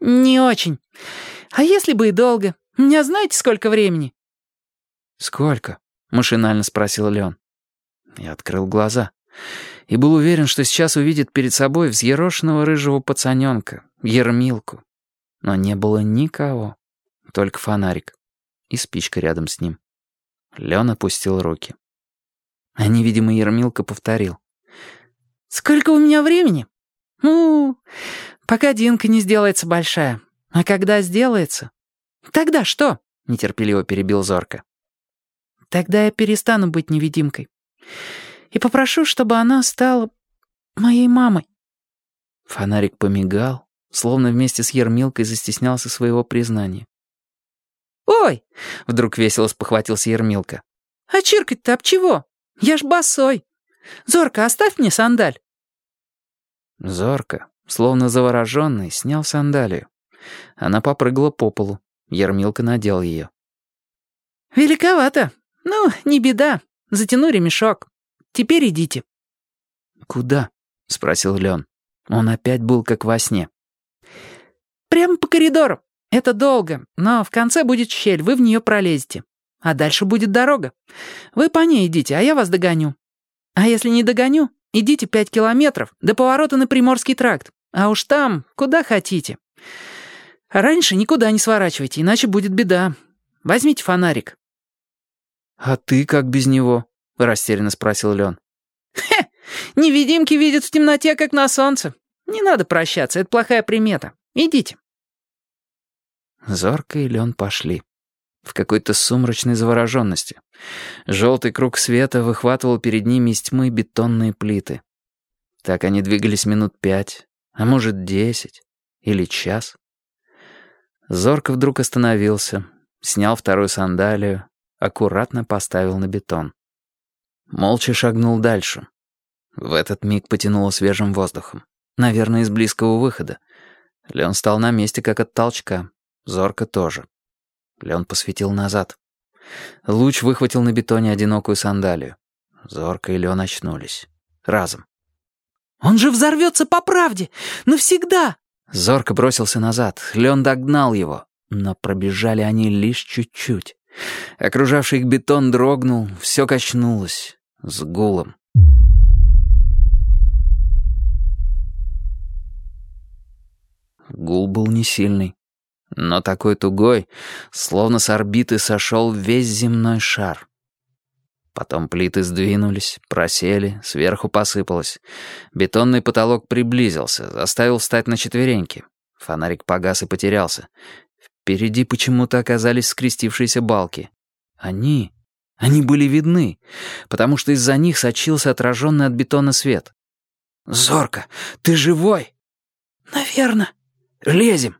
«Не очень. А если бы и долго? У меня знаете, сколько времени?» «Сколько?» — машинально спросил Леон. Я открыл глаза и был уверен, что сейчас увидит перед собой взъерошенного рыжего пацаненка, ермилку. Но не было никого, только фонарик и спичка рядом с ним. Лен опустил руки. А невидимый ермилка повторил. «Сколько у меня времени? Ну, пока Динка не сделается большая. А когда сделается? Тогда что?» — нетерпеливо перебил Зорка. «Тогда я перестану быть невидимкой и попрошу, чтобы она стала моей мамой». Фонарик помигал, словно вместе с Ермилкой застеснялся своего признания. «Ой!» — вдруг весело спохватился Ермилка. «А чиркать-то об чего? Я ж босой. Зорка, оставь мне сандаль». Зорка, словно завороженный, снял сандалию. Она попрыгала по полу. Ермилка надел ее. «Великовато. Ну, не беда. Затяну ремешок. Теперь идите». «Куда?» — спросил Лен. Он опять был как во сне. «Прямо по коридору. Это долго, но в конце будет щель, вы в нее пролезете. А дальше будет дорога. Вы по ней идите, а я вас догоню. А если не догоню, идите пять километров до поворота на Приморский тракт. А уж там, куда хотите. раньше никуда не сворачивайте, иначе будет беда. Возьмите фонарик». «А ты как без него?» — растерянно спросил Лен. «Хе! Невидимки видят в темноте, как на солнце. Не надо прощаться, это плохая примета. Идите». Зорко и Лен пошли. В какой-то сумрачной завороженности. Желтый круг света выхватывал перед ними из тьмы бетонные плиты. Так они двигались минут пять, а может десять или час. Зорко вдруг остановился, снял вторую сандалию, аккуратно поставил на бетон. Молча шагнул дальше. В этот миг потянуло свежим воздухом. Наверное, из близкого выхода. Леон стал на месте, как от толчка. Зорко тоже. Леон посветил назад. Луч выхватил на бетоне одинокую сандалию. Зорко и Леон очнулись. Разом. «Он же взорвется по правде! Навсегда!» Зорко бросился назад. Леон догнал его. Но пробежали они лишь чуть-чуть. Окружавший их бетон дрогнул, все качнулось. С гулом. Гул был не сильный но такой тугой, словно с орбиты сошел весь земной шар. Потом плиты сдвинулись, просели, сверху посыпалось. Бетонный потолок приблизился, заставил встать на четвереньки. Фонарик погас и потерялся. Впереди почему-то оказались скрестившиеся балки. Они... Они были видны, потому что из-за них сочился отраженный от бетона свет. «Зорко, ты живой?» «Наверно». «Лезем».